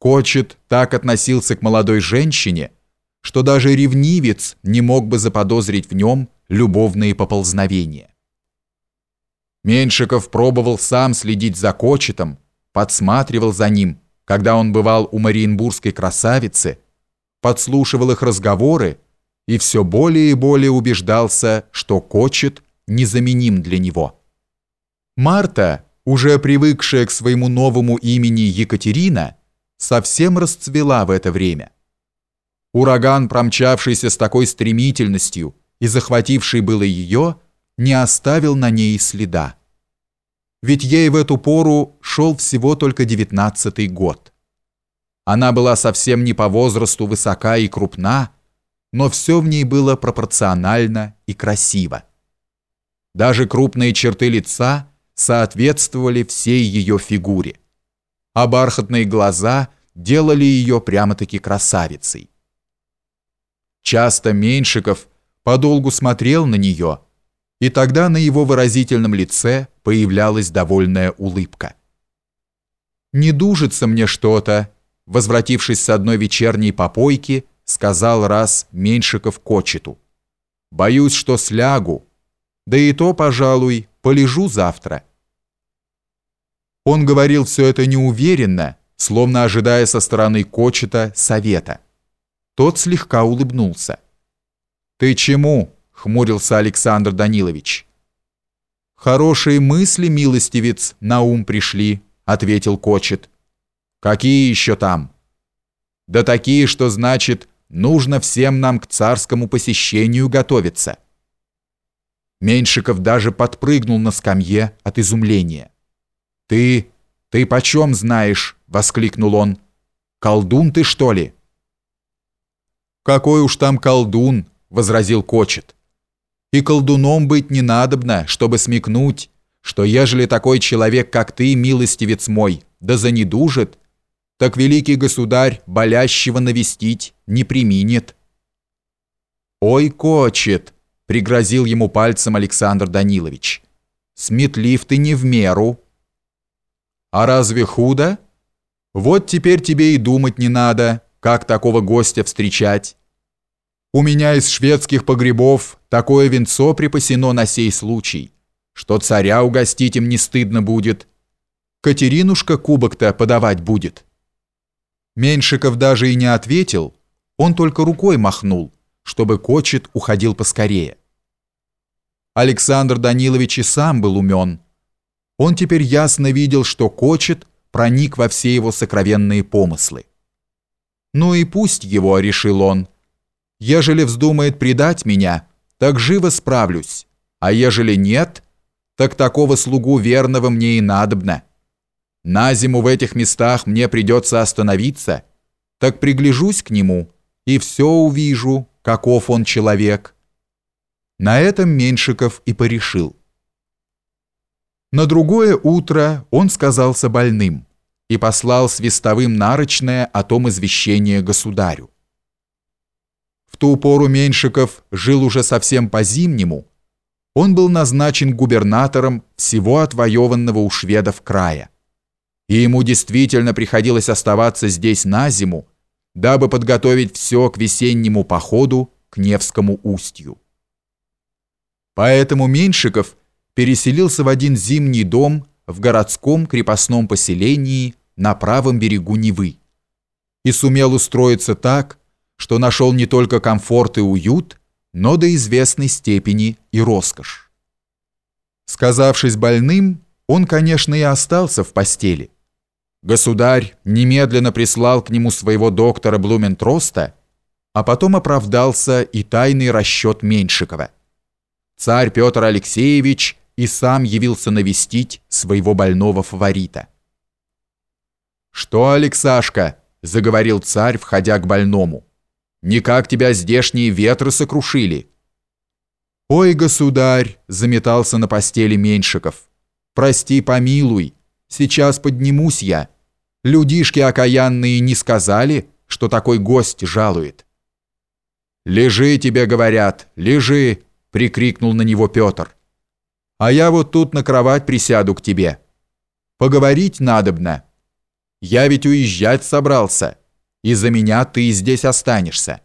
Кочет так относился к молодой женщине, что даже ревнивец не мог бы заподозрить в нем любовные поползновения. Меншиков пробовал сам следить за Кочетом, подсматривал за ним, когда он бывал у Мариенбургской красавицы, подслушивал их разговоры и все более и более убеждался, что Кочет незаменим для него. Марта, уже привыкшая к своему новому имени Екатерина, совсем расцвела в это время. Ураган, промчавшийся с такой стремительностью и захвативший было ее, не оставил на ней следа. Ведь ей в эту пору шел всего только девятнадцатый год. Она была совсем не по возрасту высока и крупна, но все в ней было пропорционально и красиво. Даже крупные черты лица соответствовали всей ее фигуре а бархатные глаза делали ее прямо-таки красавицей. Часто Меньшиков подолгу смотрел на нее, и тогда на его выразительном лице появлялась довольная улыбка. «Не дужится мне что-то», возвратившись с одной вечерней попойки, сказал раз Меньшиков Кочету. «Боюсь, что слягу. Да и то, пожалуй, полежу завтра». Он говорил все это неуверенно, словно ожидая со стороны Кочета совета. Тот слегка улыбнулся. «Ты чему?» — хмурился Александр Данилович. «Хорошие мысли, милостивец, на ум пришли», — ответил Кочет. «Какие еще там?» «Да такие, что значит, нужно всем нам к царскому посещению готовиться». Меньшиков даже подпрыгнул на скамье от изумления. «Ты... ты почем знаешь?» — воскликнул он. «Колдун ты, что ли?» «Какой уж там колдун!» — возразил Кочет. «И колдуном быть не надобно, чтобы смекнуть, что ежели такой человек, как ты, милостивец мой, да занедужит, так великий государь болящего навестить не применит». «Ой, Кочет!» — пригрозил ему пальцем Александр Данилович. «Сметлив ты не в меру». А разве худо? Вот теперь тебе и думать не надо, как такого гостя встречать. У меня из шведских погребов такое венцо припасено на сей случай, что царя угостить им не стыдно будет. Катеринушка кубок-то подавать будет. Меньшиков даже и не ответил, он только рукой махнул, чтобы Кочет уходил поскорее. Александр Данилович и сам был умен, он теперь ясно видел, что Кочет проник во все его сокровенные помыслы. «Ну и пусть его», — решил он. «Ежели вздумает предать меня, так живо справлюсь, а ежели нет, так такого слугу верного мне и надобно. На зиму в этих местах мне придется остановиться, так пригляжусь к нему и все увижу, каков он человек». На этом Меньшиков и порешил. На другое утро он сказался больным и послал свистовым нарочное о том извещение государю. В ту пору Меньшиков жил уже совсем по-зимнему. Он был назначен губернатором всего отвоеванного у шведов края. И ему действительно приходилось оставаться здесь на зиму, дабы подготовить все к весеннему походу к Невскому устью. Поэтому Меньшиков переселился в один зимний дом в городском крепостном поселении на правом берегу Невы и сумел устроиться так, что нашел не только комфорт и уют, но до известной степени и роскошь. Сказавшись больным, он, конечно, и остался в постели. Государь немедленно прислал к нему своего доктора Блументроста, а потом оправдался и тайный расчет Меньшикова. Царь Петр Алексеевич и сам явился навестить своего больного фаворита. «Что, Алексашка?» – заговорил царь, входя к больному. «Никак тебя здешние ветры сокрушили». «Ой, государь!» – заметался на постели Меньшиков. «Прости, помилуй, сейчас поднимусь я. Людишки окаянные не сказали, что такой гость жалует». «Лежи, тебе говорят, лежи!» – прикрикнул на него Петр а я вот тут на кровать присяду к тебе. Поговорить надобно». Я ведь уезжать собрался. Из-за меня ты здесь останешься.